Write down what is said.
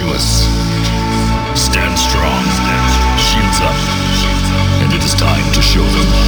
virtuous. Stand strong, shields up, and it is time to show them.